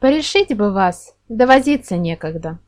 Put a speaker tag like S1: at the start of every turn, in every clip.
S1: Порешить бы вас, довозиться некогда.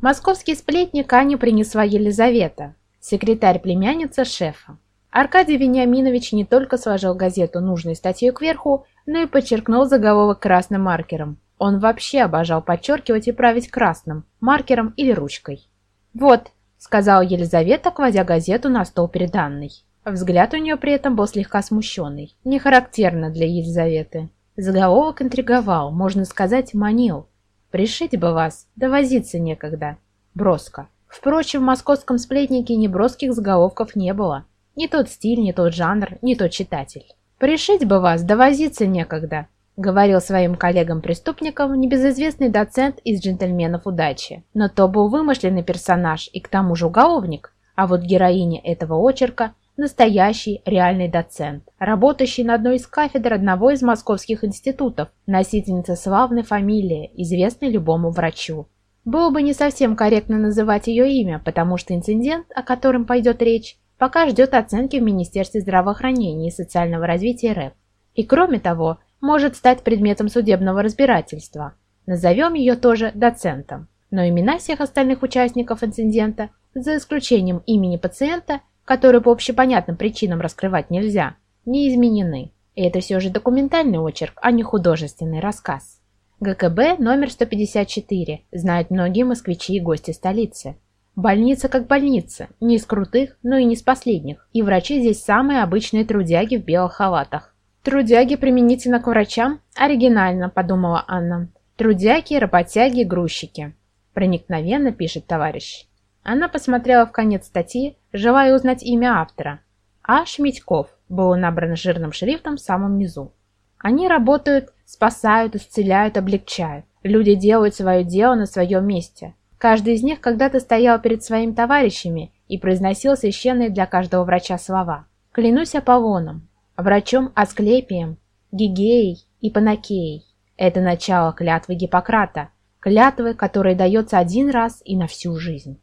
S1: Московский сплетник Ане принесла Елизавета, секретарь племянница шефа. Аркадий Вениаминович не только сложил газету нужной статьей кверху, но и подчеркнул заголовок красным маркером. Он вообще обожал подчеркивать и править красным, маркером или ручкой. «Вот», — сказала Елизавета, кладя газету на стол перед Анной. Взгляд у нее при этом был слегка смущенный, не характерно для Елизаветы. Заголовок интриговал, можно сказать, манил. Пришить бы вас, да возиться некогда. Броско. Впрочем, в московском сплетнике ни броских заголовков не было. Не тот стиль, не тот жанр, не тот читатель. «Пришить бы вас, да возиться некогда», — говорил своим коллегам-преступникам небезызвестный доцент из «Джентльменов удачи». Но то был вымышленный персонаж и к тому же уголовник, а вот героиня этого очерка настоящий реальный доцент, работающий на одной из кафедр одного из московских институтов, носительница славной фамилии, известной любому врачу. Было бы не совсем корректно называть ее имя, потому что инцидент, о котором пойдет речь, пока ждет оценки в Министерстве здравоохранения и социального развития РФ. И кроме того, может стать предметом судебного разбирательства. Назовем ее тоже доцентом. Но имена всех остальных участников инцидента, за исключением имени пациента, которые по общепонятным причинам раскрывать нельзя, не изменены. И это все же документальный очерк, а не художественный рассказ. ГКБ номер 154 знают многие москвичи и гости столицы. Больница как больница, не из крутых, но и не из последних. И врачи здесь самые обычные трудяги в белых халатах. Трудяги применительно к врачам? Оригинально, подумала Анна. Трудяги, работяги, грузчики. Проникновенно пишет товарищ. Она посмотрела в конец статьи, желая узнать имя автора. А. Шмитьков было набрано жирным шрифтом в самом низу. Они работают, спасают, исцеляют, облегчают. Люди делают свое дело на своем месте. Каждый из них когда-то стоял перед своими товарищами и произносил священные для каждого врача слова. Клянусь Аполлоном, врачом Асклепием, Гигеей и Панакеей. Это начало клятвы Гиппократа, клятвы, которая дается один раз и на всю жизнь.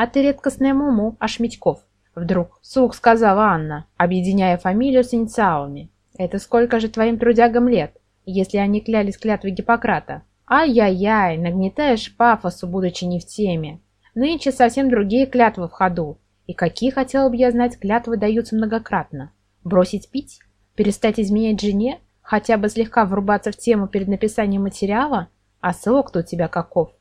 S1: «А ты редкостная Муму, Ашмитьков», — вдруг вслух сказала Анна, объединяя фамилию с инициалами. «Это сколько же твоим трудягам лет, если они клялись клятвой Гиппократа?» «Ай-яй-яй, нагнетаешь пафосу, будучи не в теме. Нынче совсем другие клятвы в ходу. И какие, хотела бы я знать, клятвы даются многократно? Бросить пить? Перестать изменять жене? Хотя бы слегка врубаться в тему перед написанием материала? А срок-то у тебя каков?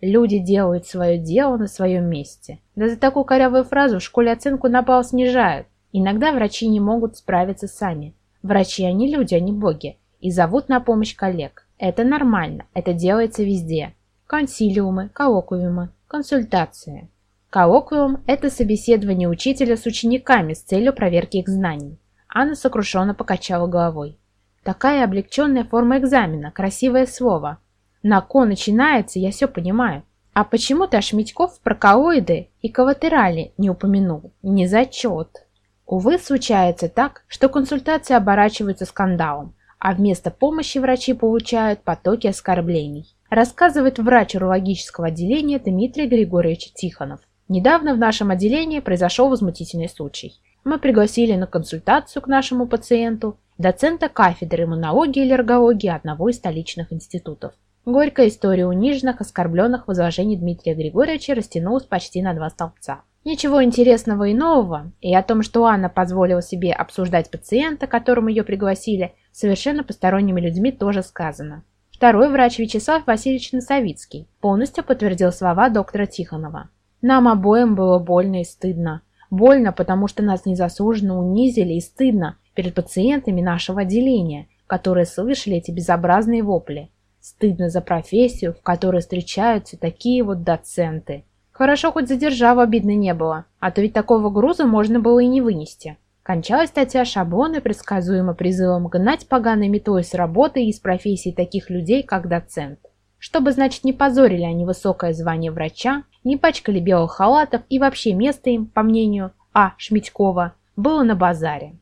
S1: Люди делают свое дело на своем месте. Да за такую корявую фразу в школе оценку на балл снижают. Иногда врачи не могут справиться сами. Врачи, они люди, они боги. И зовут на помощь коллег. Это нормально, это делается везде. Консилиумы, коллоквиумы, консультации. Коллоквиум – это собеседование учителя с учениками с целью проверки их знаний. Анна сокрушенно покачала головой. Такая облегченная форма экзамена, красивое слово – на ко начинается, я все понимаю. А почему ты Ашмитьков про коллоиды и коллатерали не упомянул? Не зачет. Увы, случается так, что консультации оборачиваются скандалом, а вместо помощи врачи получают потоки оскорблений. Рассказывает врач урологического отделения Дмитрий Григорьевич Тихонов. Недавно в нашем отделении произошел возмутительный случай. Мы пригласили на консультацию к нашему пациенту доцента кафедры иммунологии и аллергологии одного из столичных институтов. Горькая история униженных, оскорбленных возложений Дмитрия Григорьевича растянулась почти на два столбца. Ничего интересного и нового, и о том, что Анна позволила себе обсуждать пациента, которому ее пригласили, совершенно посторонними людьми тоже сказано. Второй врач Вячеслав Васильевич Носовицкий полностью подтвердил слова доктора Тихонова. Нам обоим было больно и стыдно. Больно, потому что нас незаслуженно унизили и стыдно перед пациентами нашего отделения, которые слышали эти безобразные вопли. Стыдно за профессию, в которой встречаются такие вот доценты. Хорошо, хоть за державу обидно не было, а то ведь такого груза можно было и не вынести. Кончалась статья шаблона предсказуемо призывом гнать поганой метой с работы и из профессии таких людей, как доцент. Чтобы, значит, не позорили они высокое звание врача, не пачкали белых халатов и вообще место им, по мнению А. Шмитькова, было на базаре.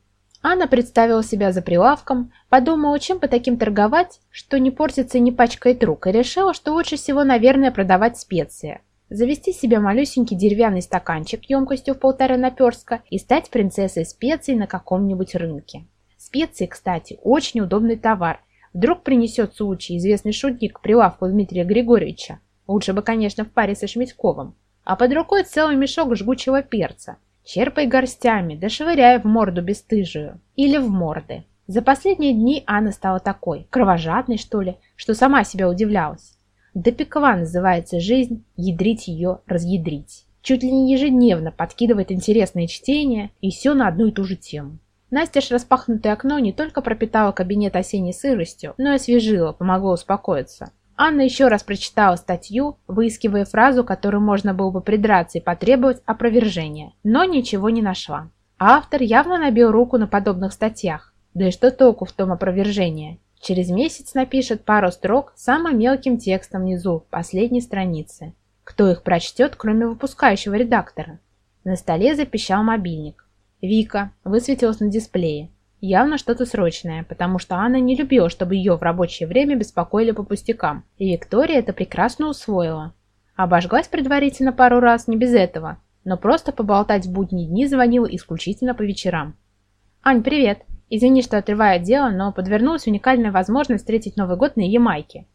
S1: Анна представила себя за прилавком, подумала, чем по таким торговать, что не портится и не пачкает рук, и решила, что лучше всего, наверное, продавать специи. Завести себе малюсенький деревянный стаканчик емкостью в полтора наперска и стать принцессой специй на каком-нибудь рынке. Специи, кстати, очень удобный товар. Вдруг принесет случай известный шутник прилавку Дмитрия Григорьевича. Лучше бы, конечно, в паре со Шмитьковым. А под рукой целый мешок жгучего перца. Черпай горстями, да швыряй в морду бесстыжую. Или в морды. За последние дни Анна стала такой, кровожадной, что ли, что сама себя удивлялась. Допекова называется жизнь, ядрить ее, разъядрить. Чуть ли не ежедневно подкидывает интересные чтения, и все на одну и ту же тему. Настежь распахнутое окно не только пропитала кабинет осенней сыростью, но и освежила, помогло успокоиться. Анна еще раз прочитала статью, выискивая фразу, которую можно было бы придраться и потребовать опровержения, но ничего не нашла. Автор явно набил руку на подобных статьях. Да и что толку в том опровержении? Через месяц напишет пару строк самым мелким текстом внизу, последней страницы. Кто их прочтет, кроме выпускающего редактора? На столе запищал мобильник. Вика высветилась на дисплее. Явно что-то срочное, потому что Анна не любила, чтобы ее в рабочее время беспокоили по пустякам, и Виктория это прекрасно усвоила. Обожглась предварительно пару раз, не без этого, но просто поболтать в будние дни звонила исключительно по вечерам. «Ань, привет! Извини, что отрываю дело, но подвернулась уникальная возможность встретить Новый год на Ямайке.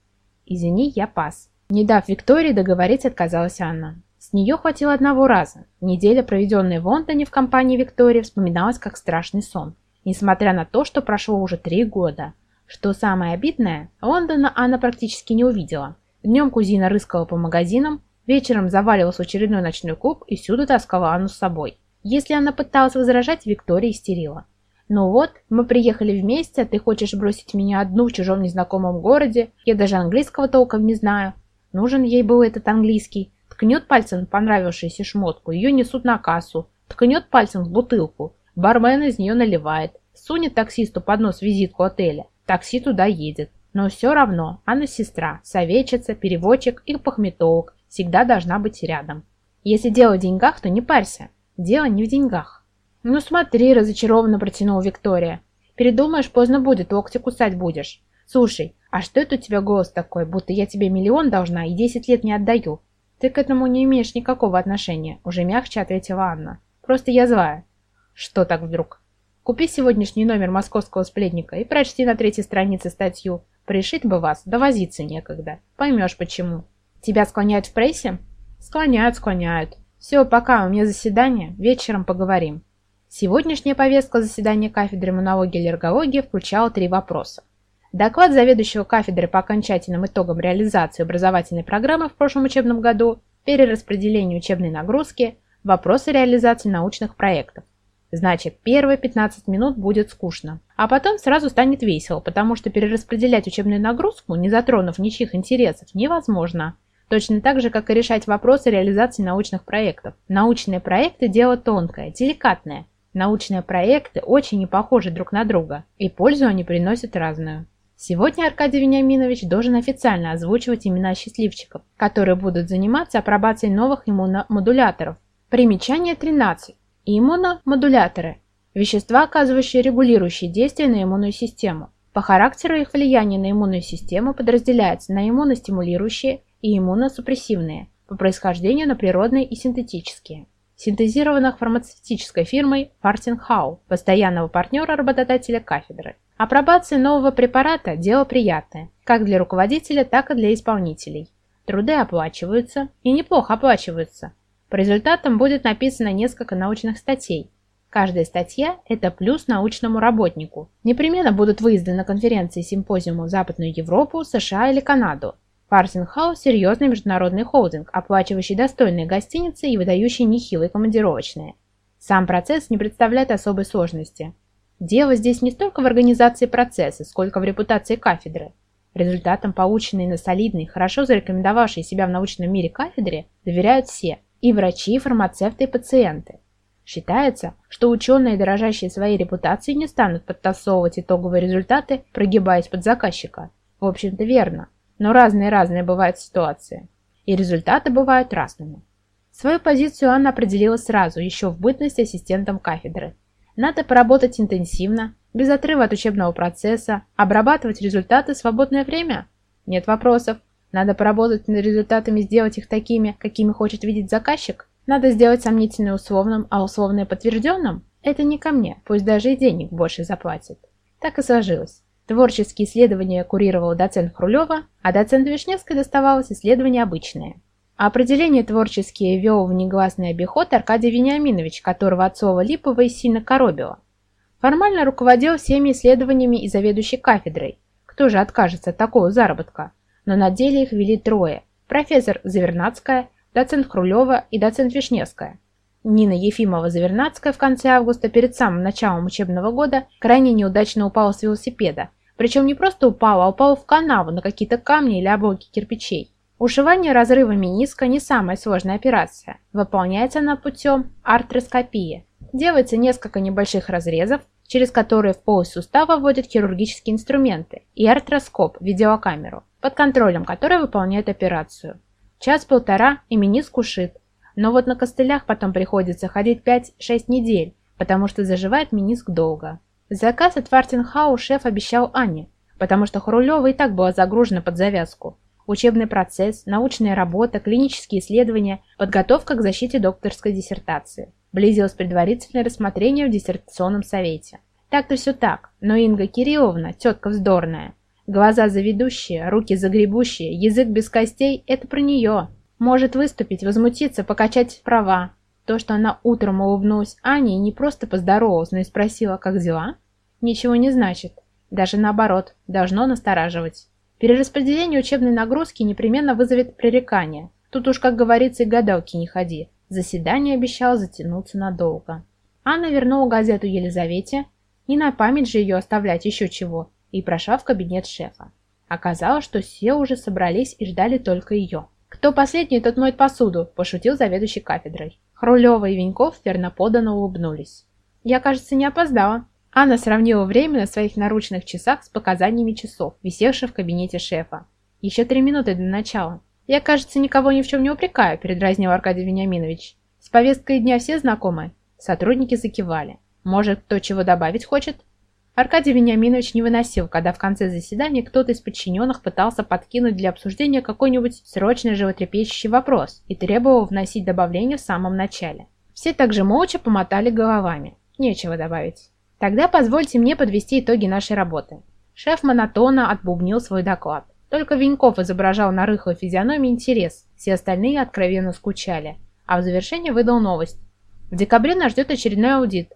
S1: Извини, я пас». Не дав Виктории договорить, отказалась Анна. С нее хватило одного раза. Неделя, проведенная в Лондоне в компании Виктории, вспоминалась как страшный сон несмотря на то, что прошло уже три года. Что самое обидное, Лондона Анна практически не увидела. Днем кузина рыскала по магазинам, вечером заваливалась в очередной ночной клуб и всюду таскала Анну с собой. Если она пыталась возражать, Виктория истерила. «Ну вот, мы приехали вместе, а ты хочешь бросить меня одну в чужом незнакомом городе, я даже английского толком не знаю. Нужен ей был этот английский. Ткнет пальцем понравившуюся шмотку, ее несут на кассу. Ткнет пальцем в бутылку, Бармен из нее наливает, сунет таксисту под нос визитку отеля. Такси туда едет. Но все равно она сестра, советчица, переводчик и похметолог всегда должна быть рядом. Если дело в деньгах, то не парься. Дело не в деньгах. Ну смотри, разочарованно протянула Виктория. Передумаешь, поздно будет, локти кусать будешь. Слушай, а что это у тебя голос такой, будто я тебе миллион должна и десять лет не отдаю? Ты к этому не имеешь никакого отношения, уже мягче ответила Анна. Просто я злая. Что так вдруг? Купи сегодняшний номер московского сплетника и прочти на третьей странице статью. Пришить бы вас, да возиться некогда. Поймешь почему. Тебя склоняют в прессе? Склоняют, склоняют. Все, пока, у меня заседание, вечером поговорим. Сегодняшняя повестка заседания кафедры иммунологии и аллергологии включала три вопроса. Доклад заведующего кафедры по окончательным итогам реализации образовательной программы в прошлом учебном году, перераспределение учебной нагрузки, вопросы реализации научных проектов. Значит, первые 15 минут будет скучно. А потом сразу станет весело, потому что перераспределять учебную нагрузку, не затронув ничьих интересов, невозможно. Точно так же, как и решать вопросы реализации научных проектов. Научные проекты – дело тонкое, деликатное. Научные проекты очень не похожи друг на друга, и пользу они приносят разную. Сегодня Аркадий Вениаминович должен официально озвучивать имена счастливчиков, которые будут заниматься апробацией новых иммуномодуляторов. Примечание 13. Иммуномодуляторы – вещества, оказывающие регулирующие действие на иммунную систему. По характеру их влияние на иммунную систему подразделяется на иммуностимулирующие и иммуносупрессивные, по происхождению на природные и синтетические. Синтезированных фармацевтической фирмой Фартинхау, постоянного партнера работодателя кафедры. Апробация нового препарата – дело приятное, как для руководителя, так и для исполнителей. Труды оплачиваются, и неплохо оплачиваются, по результатам будет написано несколько научных статей. Каждая статья – это плюс научному работнику. Непременно будут выезды на конференции симпозиуму в Западную Европу, США или Канаду. Парсенхаус – серьезный международный холдинг, оплачивающий достойные гостиницы и выдающий нехилые командировочные. Сам процесс не представляет особой сложности. Дело здесь не столько в организации процесса, сколько в репутации кафедры. Результатам, полученной на солидной, хорошо зарекомендовавшей себя в научном мире кафедре, доверяют все – и врачи, фармацевты, и пациенты. Считается, что ученые, дорожащие своей репутацией, не станут подтасовывать итоговые результаты, прогибаясь под заказчика. В общем-то верно, но разные-разные бывают ситуации. И результаты бывают разными. Свою позицию Анна определила сразу, еще в бытности ассистентом кафедры. Надо поработать интенсивно, без отрыва от учебного процесса, обрабатывать результаты в свободное время? Нет вопросов. Надо поработать над результатами, сделать их такими, какими хочет видеть заказчик. Надо сделать сомнительное условным, а условное подтвержденным. Это не ко мне, пусть даже и денег больше заплатит. Так и сложилось. Творческие исследования курировала доцент Хрулева, а доцент Вишневской доставалось исследования обычные. А определение творческие вел в негласный обиход Аркадий Вениаминович, которого отцова Липова сильно коробило. Формально руководил всеми исследованиями и заведующий кафедрой. Кто же откажется от такого заработка? Но на деле их вели трое. Профессор Завернадская, доцент Хрулева и доцент Вишневская. Нина Ефимова-Завернадская в конце августа перед самым началом учебного года крайне неудачно упала с велосипеда, причем не просто упала, а упала в канаву на какие-то камни или обломки кирпичей. Ушивание разрыва мениска не самая сложная операция. Выполняется она путем артроскопии. Делается несколько небольших разрезов, через которые в полость сустава вводят хирургические инструменты, и артроскоп, видеокамеру, под контролем которой выполняет операцию. Час-полтора и мениск ушит. Но вот на костылях потом приходится ходить 5-6 недель, потому что заживает мениск долго. Заказ от Фартенхау шеф обещал Ане, потому что Хрулева и так была загружена под завязку. Учебный процесс, научная работа, клинические исследования, подготовка к защите докторской диссертации. Близилось предварительное рассмотрение в диссертационном совете. Так-то все так, но Инга Кирилловна, тетка вздорная. Глаза заведущие, руки загребущие, язык без костей – это про нее. Может выступить, возмутиться, покачать права, то, что она утром улыбнулась Ане и не просто поздоровалась, но и спросила, как дела, ничего не значит. Даже наоборот, должно настораживать. Перераспределение учебной нагрузки непременно вызовет пререкание. Тут уж, как говорится, и гадалки не ходи. Заседание обещало затянуться надолго. Анна вернула газету Елизавете, не на память же ее оставлять еще чего, и прошла в кабинет шефа. Оказалось, что все уже собрались и ждали только ее. «Кто последний, тот моет посуду», – пошутил заведующий кафедрой. Хрулева и Веньков верноподанно улыбнулись. «Я, кажется, не опоздала». Анна сравнила время на своих наручных часах с показаниями часов, висевших в кабинете шефа. «Еще три минуты до начала». «Я, кажется, никого ни в чем не упрекаю», – передразнил Аркадий Вениаминович. «С повесткой дня все знакомы?» Сотрудники закивали. «Может, кто чего добавить хочет?» Аркадий Вениаминович не выносил, когда в конце заседания кто-то из подчиненных пытался подкинуть для обсуждения какой-нибудь срочный животрепещущий вопрос и требовал вносить добавление в самом начале. Все также молча помотали головами. Нечего добавить. Тогда позвольте мне подвести итоги нашей работы. Шеф монотонно отбубнил свой доклад. Только Веньков изображал на рыхлой физиономии интерес, все остальные откровенно скучали. А в завершение выдал новость. В декабре нас ждет очередной аудит.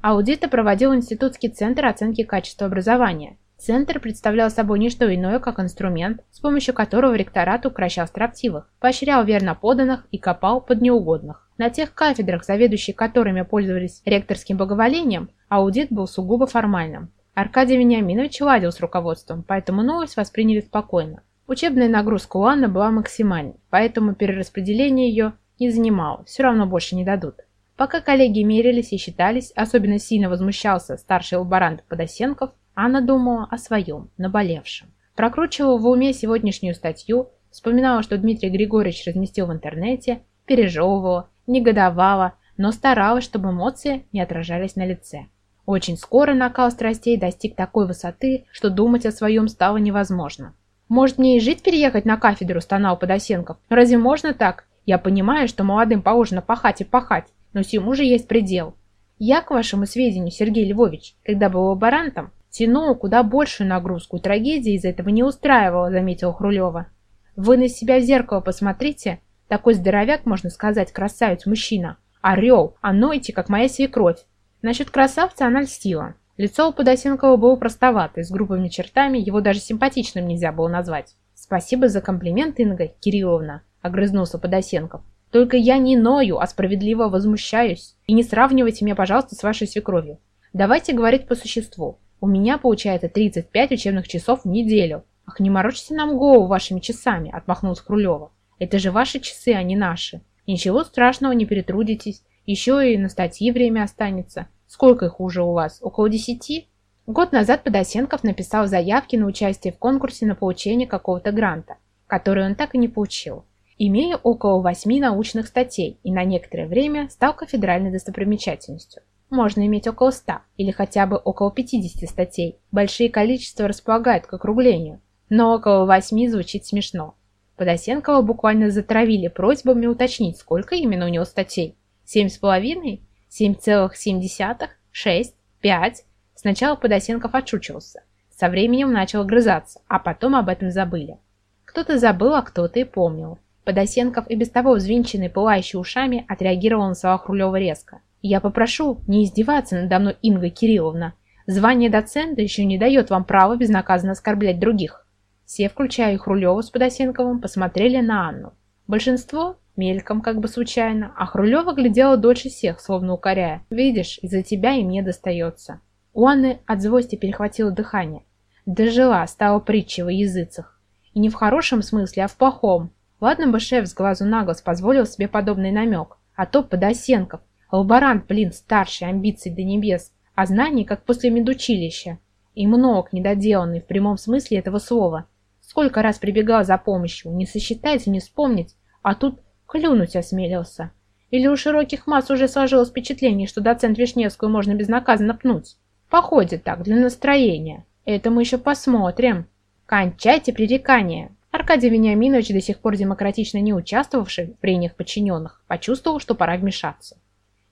S1: Аудиты проводил Институтский центр оценки качества образования. Центр представлял собой не что иное, как инструмент, с помощью которого ректорат укращал строптивых, поощрял верно поданных и копал под неугодных. На тех кафедрах, заведующие которыми пользовались ректорским благоволением, аудит был сугубо формальным. Аркадий Вениаминович ладил с руководством, поэтому новость восприняли спокойно. Учебная нагрузка у Анны была максимальной, поэтому перераспределение ее не занимало, все равно больше не дадут. Пока коллеги мерились и считались, особенно сильно возмущался старший лаборант Подосенков, Анна думала о своем, наболевшем. Прокручивала в уме сегодняшнюю статью, вспоминала, что Дмитрий Григорьевич разместил в интернете, пережевывала, негодовала, но старалась, чтобы эмоции не отражались на лице. Очень скоро накал страстей достиг такой высоты, что думать о своем стало невозможно. «Может, мне и жить переехать на кафедру?» – стонал Подосенков. «Разве можно так? Я понимаю, что молодым положено пахать и пахать, но всему же есть предел. Я, к вашему сведению, Сергей Львович, когда был лаборантом, тянул куда большую нагрузку, трагедии из этого не устраивала, заметил Хрулева. Вы на себя в зеркало посмотрите, такой здоровяк, можно сказать, красавец-мужчина. Орел, а нойте, как моя свекровь. Насчет красавца она льстила. Лицо у Подосенкова было простоватое, с грубыми чертами, его даже симпатичным нельзя было назвать. «Спасибо за комплимент, Инга Кирилловна», — огрызнулся Подосенков. Только я не ною, а справедливо возмущаюсь. И не сравнивайте меня, пожалуйста, с вашей свекровью. Давайте говорить по существу. У меня получается 35 учебных часов в неделю. Ах, не морочьте нам голову вашими часами, отмахнулась Крулева. Это же ваши часы, а не наши. Ничего страшного, не перетрудитесь. Еще и на статьи время останется. Сколько их уже у вас? Около десяти? Год назад Подосенков написал заявки на участие в конкурсе на получение какого-то гранта, который он так и не получил имея около восьми научных статей и на некоторое время стал кафедральной достопримечательностью. Можно иметь около 100 или хотя бы около 50 статей. Большие количества располагают к округлению, но около 8 звучит смешно. Подосенкова буквально затравили просьбами уточнить, сколько именно у него статей. 7,5? 7,7? 6? 5? Сначала Подосенков отшучивался. со временем начал грызаться, а потом об этом забыли. Кто-то забыл, а кто-то и помнил. Подосенков и без того взвинченный, пылающий ушами, отреагировал на слова Хрулева резко. «Я попрошу не издеваться надо мной, Инга Кирилловна. Звание доцента еще не дает вам права безнаказанно оскорблять других». Все, включая и Хрулева с Подосенковым, посмотрели на Анну. Большинство мельком, как бы случайно, а Хрулева глядела дольше всех, словно укоряя. «Видишь, из-за тебя и мне достается». У Анны от злости перехватило дыхание. Дожила, стала притчей во языцах. И не в хорошем смысле, а в плохом. Ладно бы шеф с глазу на глаз позволил себе подобный намек, а то Подосенков, лаборант, блин, старший, амбиций до небес, а знаний, как после медучилища. И много недоделанный в прямом смысле этого слова. Сколько раз прибегал за помощью, не сосчитать и не вспомнить, а тут клюнуть осмелился. Или у широких масс уже сложилось впечатление, что доцент Вишневскую можно безнаказанно пнуть. Походит так, для настроения. Это мы еще посмотрим. Кончайте пререкание. Аркадий Вениаминович, до сих пор демократично не участвовавший в прениях подчиненных, почувствовал, что пора вмешаться.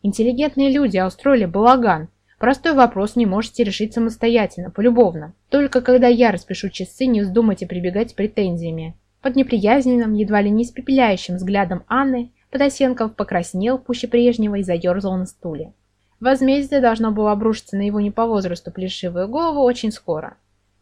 S1: Интеллигентные люди, устроили балаган. Простой вопрос не можете решить самостоятельно, полюбовно. Только когда я распишу часы, не вздумайте прибегать с претензиями. Под неприязненным, едва ли не испепеляющим взглядом Анны, Подосенков покраснел пуще прежнего и заерзал на стуле. Возмездие должно было обрушиться на его не по возрасту плешивую голову очень скоро.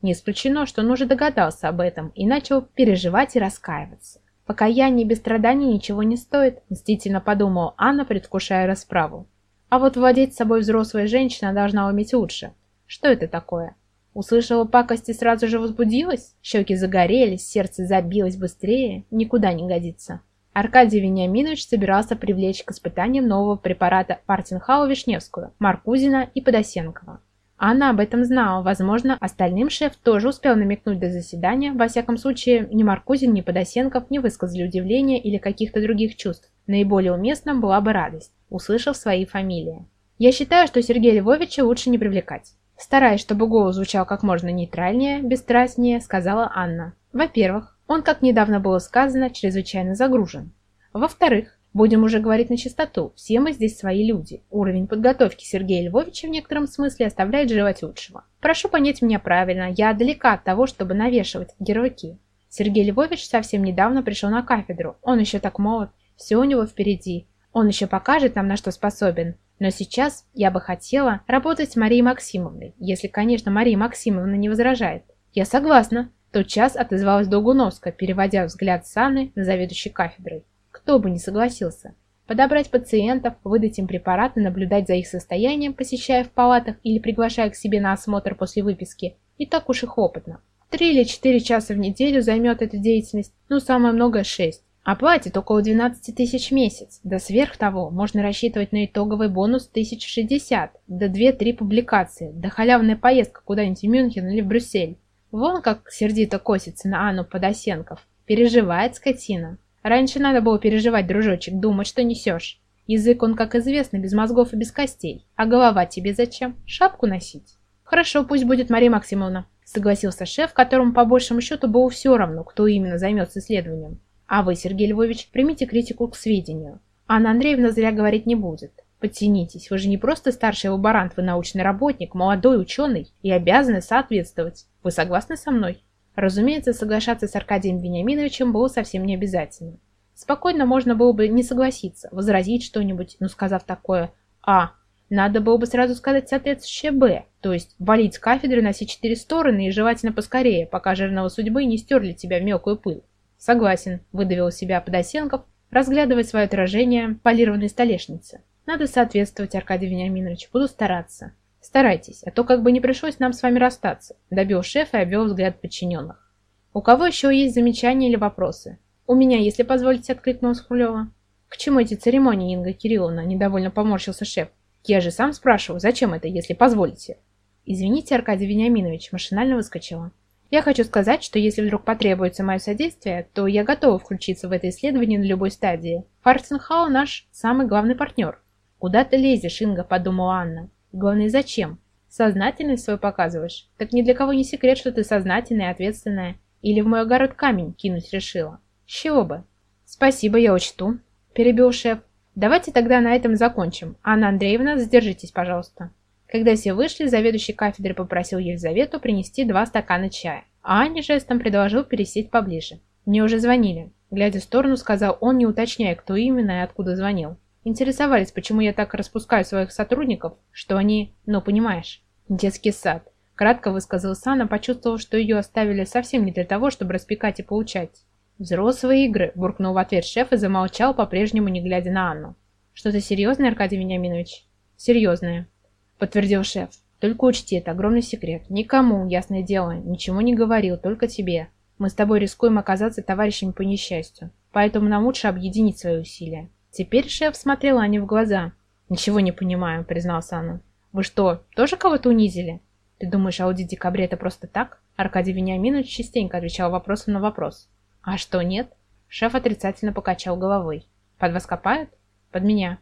S1: Не исключено, что он уже догадался об этом и начал переживать и раскаиваться. Покаяние без страданий ничего не стоит, мстительно подумала Анна, предвкушая расправу. А вот владеть собой взрослая женщина должна уметь лучше. Что это такое? Услышала пакость и сразу же возбудилась? Щеки загорелись, сердце забилось быстрее. Никуда не годится. Аркадий Вениаминович собирался привлечь к испытаниям нового препарата Партенхау-Вишневскую, Маркузина и Подосенкова. Она об этом знала, возможно, остальным шеф тоже успел намекнуть до заседания, во всяком случае, ни Маркузин, ни Подосенков не высказали удивления или каких-то других чувств. Наиболее уместным была бы радость, услышав свои фамилии. Я считаю, что Сергея Львовича лучше не привлекать. Стараясь, чтобы голос звучал как можно нейтральнее, бесстрастнее, сказала Анна. Во-первых, он, как недавно было сказано, чрезвычайно загружен. Во-вторых, будем уже говорить на чистоту, все мы здесь свои люди. Уровень подготовки Сергея Львовича в некотором смысле оставляет желать лучшего. Прошу понять меня правильно, я далека от того, чтобы навешивать ярлыки. Сергей Львович совсем недавно пришел на кафедру, он еще так молод, все у него впереди. Он еще покажет нам, на что способен, но сейчас я бы хотела работать с Марией Максимовной, если, конечно, Мария Максимовна не возражает. Я согласна. Тот час отозвалась Долгуновская, переводя взгляд Саны на заведующей кафедрой. Кто бы не согласился. Подобрать пациентов, выдать им препараты, наблюдать за их состоянием, посещая в палатах или приглашая к себе на осмотр после выписки, не так уж и хлопотно. Три или четыре часа в неделю займет эта деятельность, ну самое многое шесть. А платит около 12 тысяч в месяц. Да сверх того, можно рассчитывать на итоговый бонус 1060, да 2-3 публикации, да халявная поездка куда-нибудь в Мюнхен или в Брюссель. Вон как сердито косится на Анну Подосенков. Переживает скотина. Раньше надо было переживать, дружочек, думать, что несешь. Язык он, как известно, без мозгов и без костей. А голова тебе зачем? Шапку носить? Хорошо, пусть будет Мария Максимовна, согласился шеф, которому по большему счету было все равно, кто именно займется исследованием. А вы, Сергей Львович, примите критику к сведению. Анна Андреевна зря говорить не будет. Подтянитесь, вы же не просто старший лаборант, вы научный работник, молодой ученый и обязаны соответствовать. Вы согласны со мной? Разумеется, соглашаться с Аркадием Вениаминовичем было совсем не обязательно. Спокойно можно было бы не согласиться, возразить что-нибудь, но сказав такое «А», надо было бы сразу сказать соответствующее «Б», то есть валить с кафедры на все четыре стороны и желательно поскорее, пока жирного судьбы не стерли тебя в мелкую пыль. «Согласен», — выдавил себя Подосенков, разглядывая свое отражение в полированной столешнице. «Надо соответствовать, Аркадий Вениаминович, буду стараться». «Старайтесь, а то как бы не пришлось нам с вами расстаться», — добил шеф и обвел взгляд подчиненных. «У кого еще есть замечания или вопросы?» «У меня, если позволите», — откликнулась Хулева. «К чему эти церемонии, Инга Кирилловна?» — недовольно поморщился шеф. «Я же сам спрашиваю, зачем это, если позволите?» «Извините, Аркадий Вениаминович», — машинально выскочила. Я хочу сказать, что если вдруг потребуется мое содействие, то я готова включиться в это исследование на любой стадии. Фарценхау наш самый главный партнер. Куда ты лезешь, Инга, подумала Анна. Главное, зачем? Сознательность свою показываешь? Так ни для кого не секрет, что ты сознательная ответственная. Или в мой огород камень кинуть решила? С чего бы? Спасибо, я учту, перебил шеф. Давайте тогда на этом закончим. Анна Андреевна, задержитесь, пожалуйста. Когда все вышли, заведующий кафедрой попросил Елизавету принести два стакана чая, а Ане жестом предложил пересесть поближе. Мне уже звонили. Глядя в сторону, сказал он, не уточняя, кто именно и откуда звонил. Интересовались, почему я так распускаю своих сотрудников, что они, ну понимаешь, детский сад. Кратко высказал Сана, почувствовав, что ее оставили совсем не для того, чтобы распекать и получать. «Взрослые игры», – буркнул в ответ шеф и замолчал, по-прежнему не глядя на Анну. «Что-то серьезное, Аркадий Вениаминович?» «Серьезное», – подтвердил шеф. «Только учти, это огромный секрет. Никому, ясное дело, ничего не говорил, только тебе. Мы с тобой рискуем оказаться товарищами по несчастью, поэтому нам лучше объединить свои усилия. Теперь шеф смотрел Ане в глаза. «Ничего не понимаю», — признался Анна. «Вы что, тоже кого-то унизили?» «Ты думаешь, аудит декабря это просто так?» Аркадий Вениаминович частенько отвечал вопросом на вопрос. «А что, нет?» Шеф отрицательно покачал головой. «Под вас копают?» «Под меня».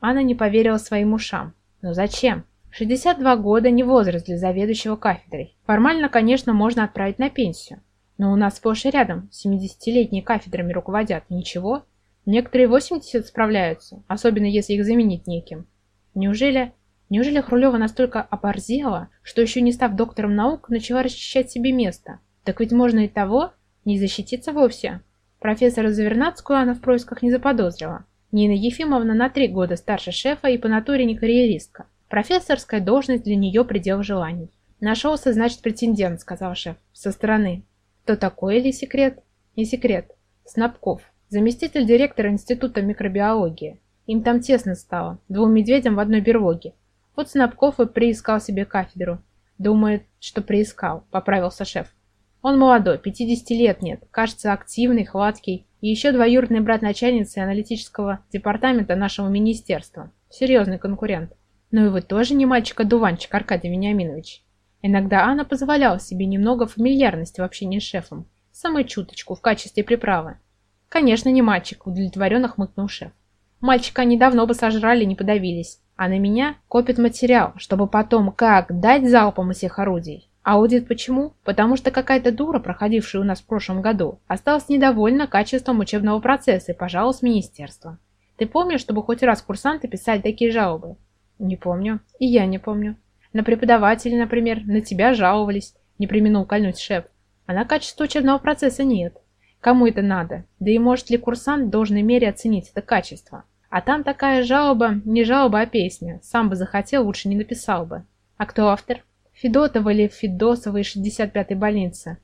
S1: Анна не поверила своим ушам. «Но зачем?» 62 года не возраст для заведующего кафедрой. Формально, конечно, можно отправить на пенсию. Но у нас сплошь и рядом 70-летние кафедрами руководят. Ничего, Некоторые 80 справляются, особенно если их заменить неким. Неужели... Неужели Хрулева настолько оборзела, что еще не став доктором наук, начала расчищать себе место? Так ведь можно и того, не защититься вовсе. Профессора Завернадскую она в происках не заподозрила. Нина Ефимовна на три года старше шефа и по натуре не карьеристка. Профессорская должность для нее предел желаний. «Нашелся, значит, претендент», — сказал шеф, — «со стороны». «Кто такой или секрет?» «Не секрет. Снабков. Заместитель директора Института микробиологии. Им там тесно стало, двум медведям в одной берлоге. Вот Снабков и приискал себе кафедру. Думает, что приискал, поправился шеф. Он молодой, 50 лет нет, кажется активный, хваткий, и еще двоюродный брат начальницы аналитического департамента нашего министерства. Серьезный конкурент. Но и вы тоже не мальчик-одуванчик, Аркадий Вениаминович. Иногда Анна позволяла себе немного фамильярности в общении с шефом. Самую чуточку, в качестве приправы. «Конечно, не мальчик», – удовлетворенно хмыкнул шеф. «Мальчика они давно бы сожрали, не подавились. А на меня копит материал, чтобы потом как дать залпом из всех орудий. Аудит почему? Потому что какая-то дура, проходившая у нас в прошлом году, осталась недовольна качеством учебного процесса и пожаловалась министерство. Ты помнишь, чтобы хоть раз курсанты писали такие жалобы? Не помню. И я не помню. На преподавателей, например, на тебя жаловались, не применул кольнуть шеф. А на качество учебного процесса нет. Кому это надо? Да и может ли курсант в должной мере оценить это качество? А там такая жалоба, не жалоба, а песня. Сам бы захотел, лучше не написал бы. А кто автор? Федотова или Федосова из 65-й больницы.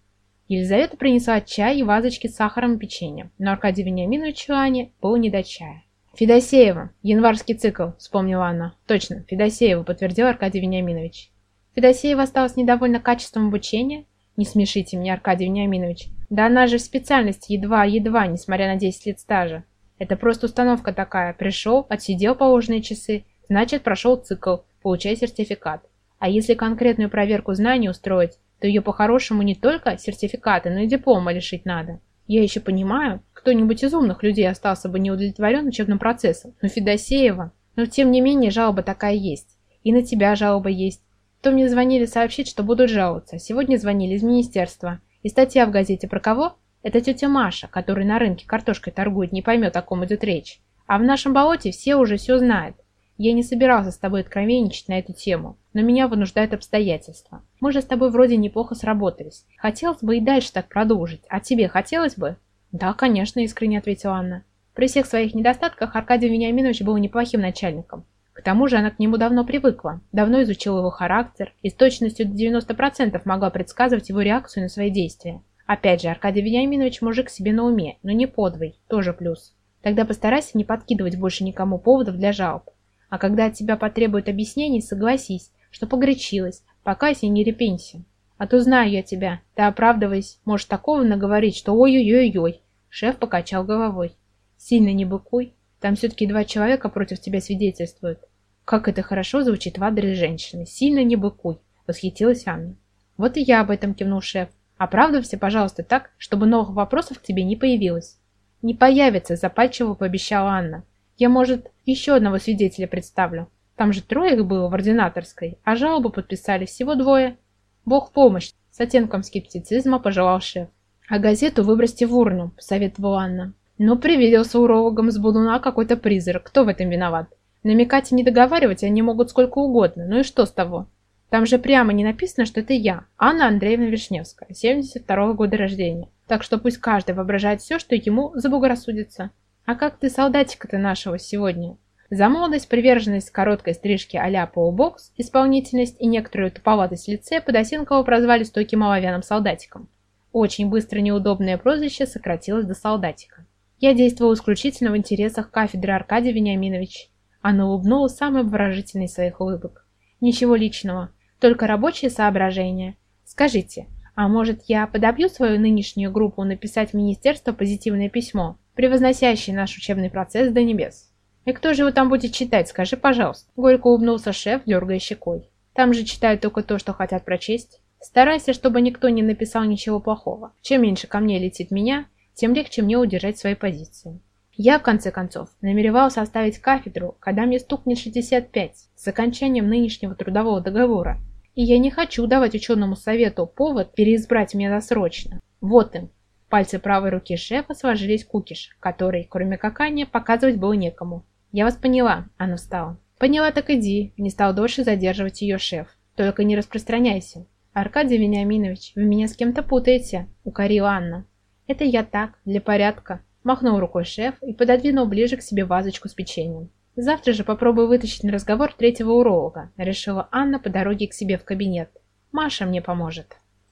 S1: Елизавета принесла чай и вазочки с сахаром и печеньем, но Аркадий Вениаминович Ане было не до чая. «Федосеева, январский цикл», — вспомнила она. «Точно, Федосеева», — подтвердил Аркадий Вениаминович. Федосеева осталась недовольна качеством обучения? Не смешите меня, Аркадий Вениаминович. Да она же в специальности едва-едва, несмотря на 10 лет стажа. Это просто установка такая. Пришел, отсидел положенные часы, значит прошел цикл, получай сертификат. А если конкретную проверку знаний устроить, то ее по-хорошему не только сертификаты, но и диплома лишить надо. Я еще понимаю, кто-нибудь из умных людей остался бы неудовлетворен учебным процессом, но Федосеева... Но тем не менее жалоба такая есть. И на тебя жалоба есть. То мне звонили сообщить, что будут жаловаться. Сегодня звонили из министерства. И статья в газете про кого? Это тетя Маша, которая на рынке картошкой торгует, не поймет, о ком идет речь. А в нашем болоте все уже все знают. Я не собирался с тобой откровенничать на эту тему, но меня вынуждают обстоятельства. Мы же с тобой вроде неплохо сработались. Хотелось бы и дальше так продолжить. А тебе хотелось бы? Да, конечно, искренне ответила Анна. При всех своих недостатках Аркадий Вениаминович был неплохим начальником. К тому же она к нему давно привыкла, давно изучила его характер и с точностью до 90% могла предсказывать его реакцию на свои действия. Опять же, Аркадий Вениаминович мужик себе на уме, но не подвой, тоже плюс. Тогда постарайся не подкидывать больше никому поводов для жалоб. А когда от тебя потребуют объяснений, согласись, что погорячилась, покайся и не репенься. А то знаю я тебя, ты оправдываясь, можешь такого наговорить, что ой-ой-ой-ой. Шеф покачал головой. Сильно не быкуй, там все-таки два человека против тебя свидетельствуют. Как это хорошо звучит в адрес женщины. Сильно не быкуй, восхитилась Анна. Вот и я об этом кивнул шеф. Оправдывайся, пожалуйста, так, чтобы новых вопросов к тебе не появилось. Не появится, запальчиво пообещала Анна. Я, может, еще одного свидетеля представлю. Там же трое их было в ординаторской, а жалобу подписали всего двое. Бог помощь, с оттенком скептицизма пожелал шеф. А газету выбросьте в урну, посоветовала Анна. Но привиделся урологам с Будуна какой-то призрак. Кто в этом виноват? Намекать и не договаривать они могут сколько угодно, ну и что с того? Там же прямо не написано, что это я, Анна Андреевна Вишневская, 72-го года рождения. Так что пусть каждый воображает все, что ему заблагорассудится. А как ты солдатика-то нашего сегодня? За молодость, приверженность короткой стрижки а-ля полубокс, исполнительность и некоторую туповатость в лице Подосенкова прозвали стойким оловянным солдатиком. Очень быстро неудобное прозвище сократилось до солдатика. Я действовал исключительно в интересах кафедры Аркадия Вениаминович. Она улыбнулась самой обворожительной своих улыбок. Ничего личного, только рабочие соображения. Скажите, а может я подобью свою нынешнюю группу написать в министерство позитивное письмо, превозносящее наш учебный процесс до небес? «И кто же его там будет читать, скажи, пожалуйста?» Горько улыбнулся шеф, дергая щекой. «Там же читают только то, что хотят прочесть. Старайся, чтобы никто не написал ничего плохого. Чем меньше ко мне летит меня, тем легче мне удержать свои позиции». Я, в конце концов, намеревался оставить кафедру, когда мне стукнет 65, с окончанием нынешнего трудового договора. И я не хочу давать ученому совету повод переизбрать меня досрочно. Вот им. Пальцы правой руки шефа сложились кукиш, который, кроме какания, показывать было некому. «Я вас поняла», — она встала. «Поняла, так иди», — не стал дольше задерживать ее шеф. «Только не распространяйся». «Аркадий Вениаминович, вы меня с кем-то путаете», — укорила Анна. «Это я так, для порядка», — махнул рукой шеф и пододвинул ближе к себе вазочку с печеньем. «Завтра же попробую вытащить на разговор третьего уролога», — решила Анна по дороге к себе в кабинет. «Маша мне поможет».